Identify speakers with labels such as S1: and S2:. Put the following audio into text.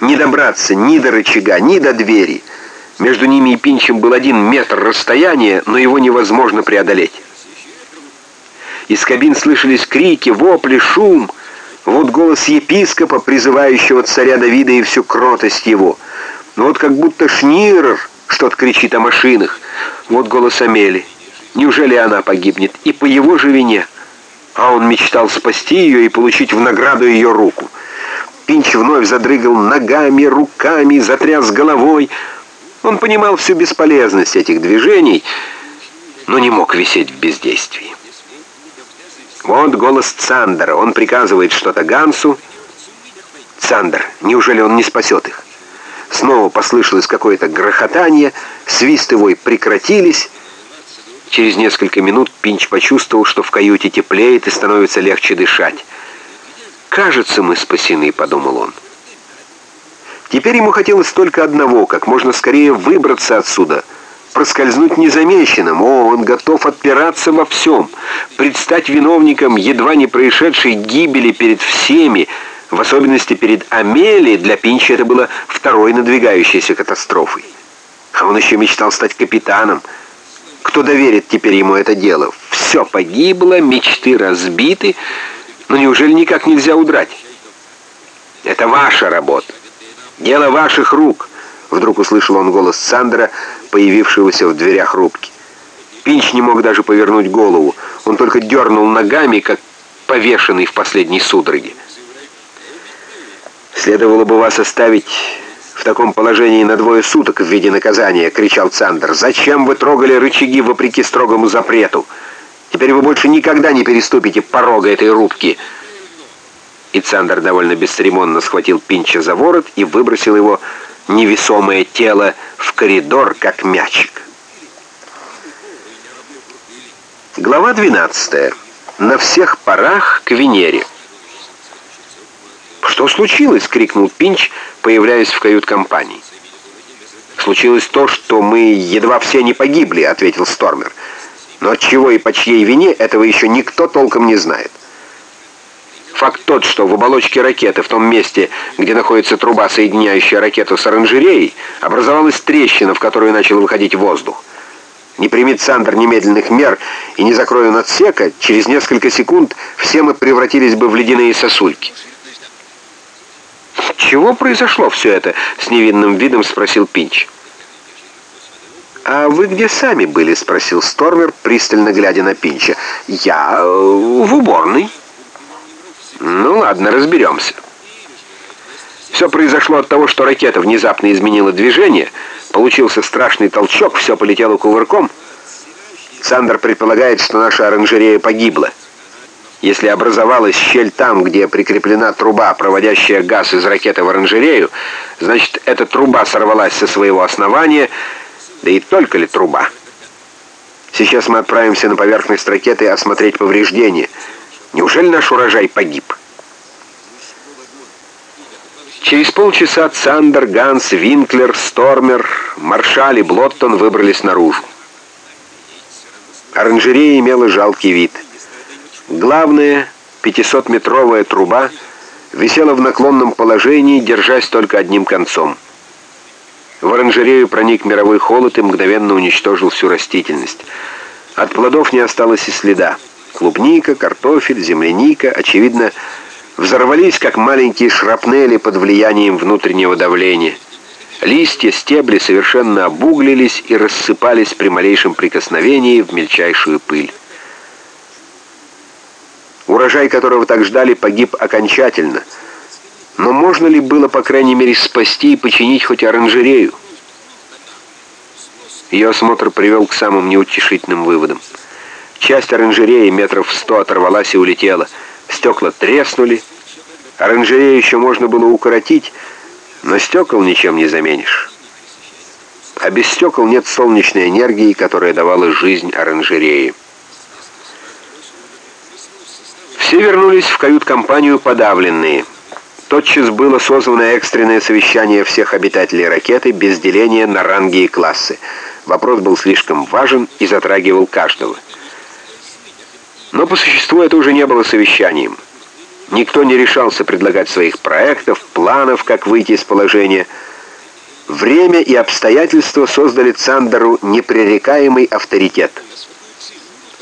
S1: Не добраться ни до рычага, ни до двери. Между ними и Пинчем был один метр расстояния, но его невозможно преодолеть. Из кабин слышались крики, вопли, шум. Вот голос епископа, призывающего царя Давида и всю кротость его. Вот как будто Шнирер что-то кричит о машинах. Вот голос Амели. Неужели она погибнет? И по его же вине. А он мечтал спасти ее и получить в награду ее руку. Пинч вновь задрыгал ногами, руками, затряс головой. Он понимал всю бесполезность этих движений, но не мог висеть в бездействии. Вот голос Цандера. Он приказывает что-то Гансу. Цандер, неужели он не спасет их? Снова послышалось какое-то грохотание, свист его и прекратились. Через несколько минут Пинч почувствовал, что в каюте теплеет и становится легче дышать. «Кажется, мы спасены», — подумал он. Теперь ему хотелось только одного, как можно скорее выбраться отсюда, проскользнуть незамеченным. О, он готов отпираться во всем, предстать виновником едва не происшедшей гибели перед всеми, в особенности перед Амелией, для Пинча это было второй надвигающейся катастрофой. А он еще мечтал стать капитаном. Кто доверит теперь ему это дело? Все погибло, мечты разбиты, но неужели никак нельзя удрать? Это ваша работа. Дело ваших рук. Вдруг услышал он голос Сандра, появившегося в дверях рубки. Пинч не мог даже повернуть голову. Он только дернул ногами, как повешенный в последней судороге. «Следовало бы вас оставить в таком положении на двое суток в виде наказания», — кричал Цандер. «Зачем вы трогали рычаги вопреки строгому запрету?» Теперь вы больше никогда не переступите порога этой рубки». И Цандер довольно бесцеремонно схватил Пинча за ворот и выбросил его невесомое тело в коридор, как мячик. Глава 12. На всех парах к Венере. «Что случилось?» — крикнул Пинч, появляясь в кают-компании. «Случилось то, что мы едва все не погибли», — ответил Стормер. Но от чего и по чьей вине, этого еще никто толком не знает. Факт тот, что в оболочке ракеты, в том месте, где находится труба, соединяющая ракету с оранжереей, образовалась трещина, в которую начал выходить воздух. Не примет Сандер немедленных мер и не закроет отсека, через несколько секунд все мы превратились бы в ледяные сосульки. «Чего произошло все это?» — с невинным видом спросил Пинч. «А вы где сами были?» — спросил Стормер, пристально глядя на Пинча. «Я э, в уборной». «Ну ладно, разберемся». Все произошло от того, что ракета внезапно изменила движение, получился страшный толчок, все полетело кувырком. Сандер предполагает, что наша оранжерея погибла. Если образовалась щель там, где прикреплена труба, проводящая газ из ракеты в оранжерею, значит, эта труба сорвалась со своего основания да и только ли труба? Сейчас мы отправимся на поверхность ракеты осмотреть повреждения. Неужели наш урожай погиб? Через полчаса Цандер, Ганс, Винклер, Стормер, Маршаль и Блоттон выбрались наружу. Оранжерея имела жалкий вид. Главная, 500-метровая труба висела в наклонном положении, держась только одним концом. В оранжерею проник мировой холод и мгновенно уничтожил всю растительность. От плодов не осталось и следа. Клубника, картофель, земляника, очевидно, взорвались, как маленькие шрапнели под влиянием внутреннего давления. Листья, стебли совершенно обуглились и рассыпались при малейшем прикосновении в мельчайшую пыль. Урожай, которого так ждали, погиб окончательно — но можно ли было, по крайней мере, спасти и починить хоть оранжерею? Ее осмотр привел к самым неутешительным выводам. Часть оранжереи метров сто оторвалась и улетела. Стекла треснули. Оранжерею еще можно было укоротить, но стекол ничем не заменишь. А без стекол нет солнечной энергии, которая давала жизнь оранжереи. Все вернулись в кают-компанию подавленные – Тотчас было созвано экстренное совещание всех обитателей ракеты без деления на ранги и классы. Вопрос был слишком важен и затрагивал каждого. Но по существу это уже не было совещанием. Никто не решался предлагать своих проектов, планов, как выйти из положения. Время и обстоятельства создали Цандеру непререкаемый авторитет –